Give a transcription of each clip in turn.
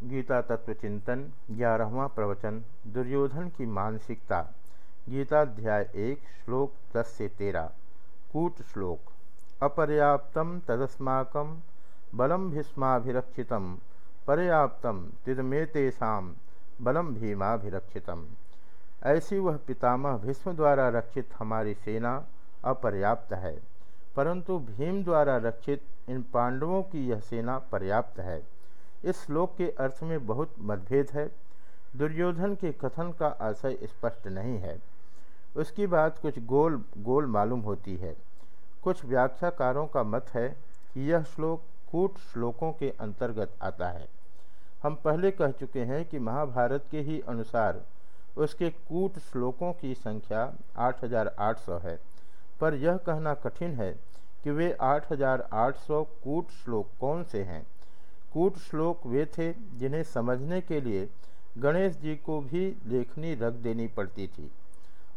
गीता तत्व चिंतन ग्यारहवा प्रवचन, दुर्योधन की मानसिकता। गीताध्याय एक, श्लोक दस से तेरह। कूट श्लोक। अपर्याप्तम तदस्माक बलम भीष्माभिरक्षित। पर्याप्तम तिदमेतेषा बलम भीमाभिरक्षित ऐसी वह पितामह भीष्म द्वारा रक्षित हमारी सेना अपर्याप्त है, परंतु भीम द्वारा रक्षित इन पांडवों की यह सेना पर्याप्त है। इस श्लोक के अर्थ में बहुत मतभेद है। दुर्योधन के कथन का आशय स्पष्ट नहीं है। उसकी बात कुछ गोल गोल मालूम होती है। कुछ व्याख्याकारों का मत है कि यह श्लोक कूट श्लोकों के अंतर्गत आता है। हम पहले कह चुके हैं कि महाभारत के ही अनुसार उसके कूट श्लोकों की संख्या 8800 है। पर यह कहना कठिन है कि वे 8800 कूट श्लोक कौन से हैं? कूट श्लोक वे थे जिन्हें समझने के लिए गणेश जी को भी लेखनी रख देनी पड़ती थी।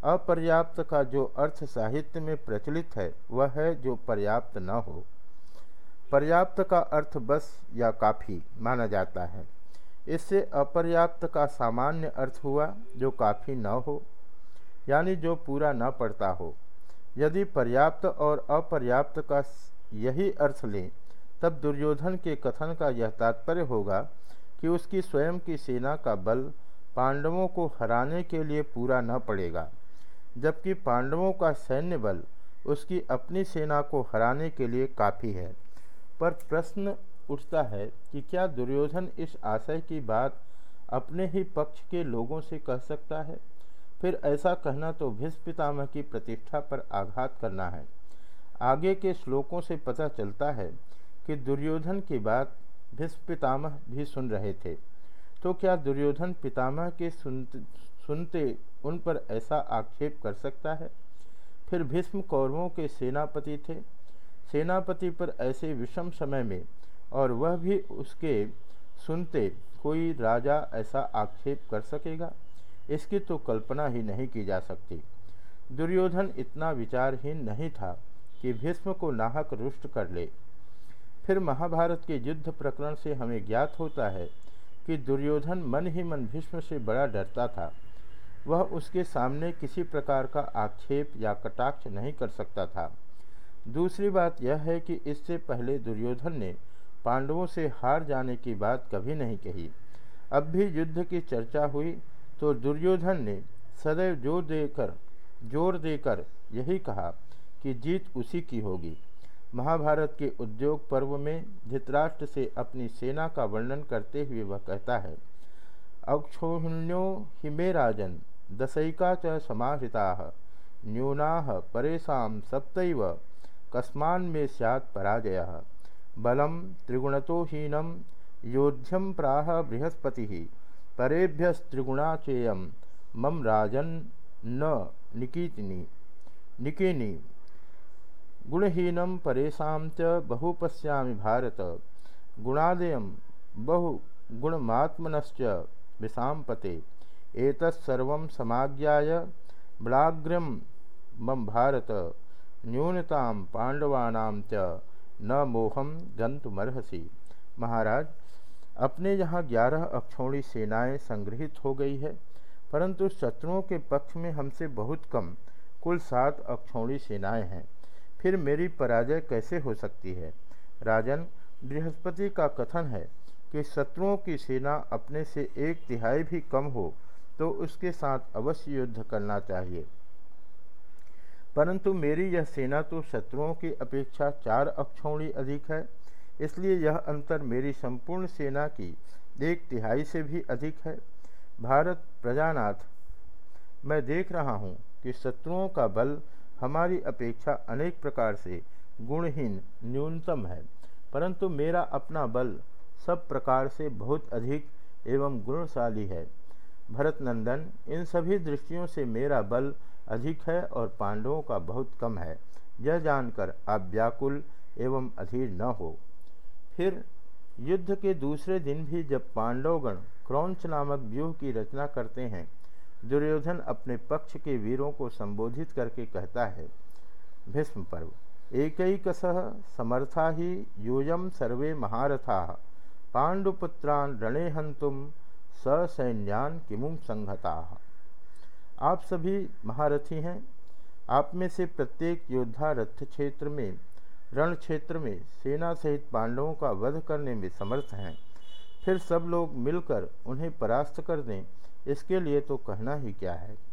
अपर्याप्त का जो अर्थ साहित्य में प्रचलित है, वह है जो पर्याप्त न हो। पर्याप्त का अर्थ बस या काफ़ी माना जाता है। इससे अपर्याप्त का सामान्य अर्थ हुआ जो काफ़ी न हो, यानी जो पूरा न पड़ता हो। यदि पर्याप्त और अपर्याप्त का यही अर्थ लें तब दुर्योधन के कथन का यह तात्पर्य होगा कि उसकी स्वयं की सेना का बल पांडवों को हराने के लिए पूरा न पड़ेगा, जबकि पांडवों का सैन्य बल उसकी अपनी सेना को हराने के लिए काफ़ी है। पर प्रश्न उठता है कि क्या दुर्योधन इस आशय की बात अपने ही पक्ष के लोगों से कह सकता है? फिर ऐसा कहना तो भीष्म पितामह की प्रतिष्ठा पर आघात करना है। आगे के श्लोकों से पता चलता है कि दुर्योधन की बात भीष्म पितामह भी सुन रहे थे। तो क्या दुर्योधन पितामह के सुनते सुनते उन पर ऐसा आक्षेप कर सकता है? फिर भीष्म कौरवों के सेनापति थे। सेनापति पर ऐसे विषम समय में और वह भी उसके सुनते कोई राजा ऐसा आक्षेप कर सकेगा? इसकी तो कल्पना ही नहीं की जा सकती। दुर्योधन इतना विचारहीन नहीं था कि भीष्म को नाहक रुष्ट कर ले। फिर महाभारत के युद्ध प्रकरण से हमें ज्ञात होता है कि दुर्योधन मन ही मन भीष्म से बड़ा डरता था। वह उसके सामने किसी प्रकार का आक्षेप या कटाक्ष नहीं कर सकता था। दूसरी बात यह है कि इससे पहले दुर्योधन ने पांडवों से हार जाने की बात कभी नहीं कही। अब भी युद्ध की चर्चा हुई तो दुर्योधन ने सदैव ज़ोर देकर ज़ोर देकर यही कहा कि जीत उसी की होगी। महाभारत के उद्योग पर्व में धृतराष्ट्र से अपनी सेना का वर्णन करते हुए वह कहता है, अक्षोहिण्यो हिमे राजन, दशैका च समाहिता, न्यूना परेशा सप्तव, कस्मान में सैत् पराजय। बलम त्रिगुणतोहीनम योध्यम प्राह बृहस्पति, परेभ्यस्त्रिगुणाचेय, मम राजन न निकीतिनी, निकेनी। गुणहीनम परेशा च बहु पश्यामि भारत। गुणादय बहु गुणमात्मनश्च विषापते एतत्सर्व समाज्ञाय बलाग्रम मम भारत। न्यूनता पांडवानाम च न मोहम गंतुमर्हसी महाराज, अपने यहाँ ग्यारह अक्षौणी सेनाएँ संग्रहित हो गई है, परंतु शत्रुओं के पक्ष में हमसे बहुत कम कुल सात अक्षौणी सेनाएँ हैं। फिर मेरी पराजय कैसे हो सकती है? राजन, बृहस्पति का कथन है कि शत्रुओं की सेना अपने से एक तिहाई भी कम हो तो उसके साथ अवश्य युद्ध करना चाहिए। परंतु मेरी यह सेना तो शत्रुओं की अपेक्षा चार अक्षौणी अधिक है, इसलिए यह अंतर मेरी संपूर्ण सेना की एक तिहाई से भी अधिक है। भारत प्रजानाथ, मैं देख रहा हूँ कि शत्रुओं का बल हमारी अपेक्षा अनेक प्रकार से गुणहीन, न्यूनतम है, परंतु मेरा अपना बल सब प्रकार से बहुत अधिक एवं गुणशाली है। भरत नंदन इन सभी दृष्टियों से मेरा बल अधिक है और पांडवों का बहुत कम है। यह जानकर आप व्याकुल एवं अधीर न हो। फिर युद्ध के दूसरे दिन भी जब पांडवगण क्रौंच नामक व्यूह की रचना करते हैं दुर्योधन अपने पक्ष के वीरों को संबोधित करके कहता है, भीष्म पर्व एक समर्था ही यूयम सर्वे महारथा। पांडुपुत्रान रणे हंतुम ससैन्यान किमुम संहता? आप सभी महारथी हैं। आप में से प्रत्येक योद्धा रथ क्षेत्र में, रण क्षेत्र में, सेना सहित पांडवों का वध करने में समर्थ हैं। फिर सब लोग मिलकर उन्हें परास्त कर दें इसके लिए तो कहना ही क्या है?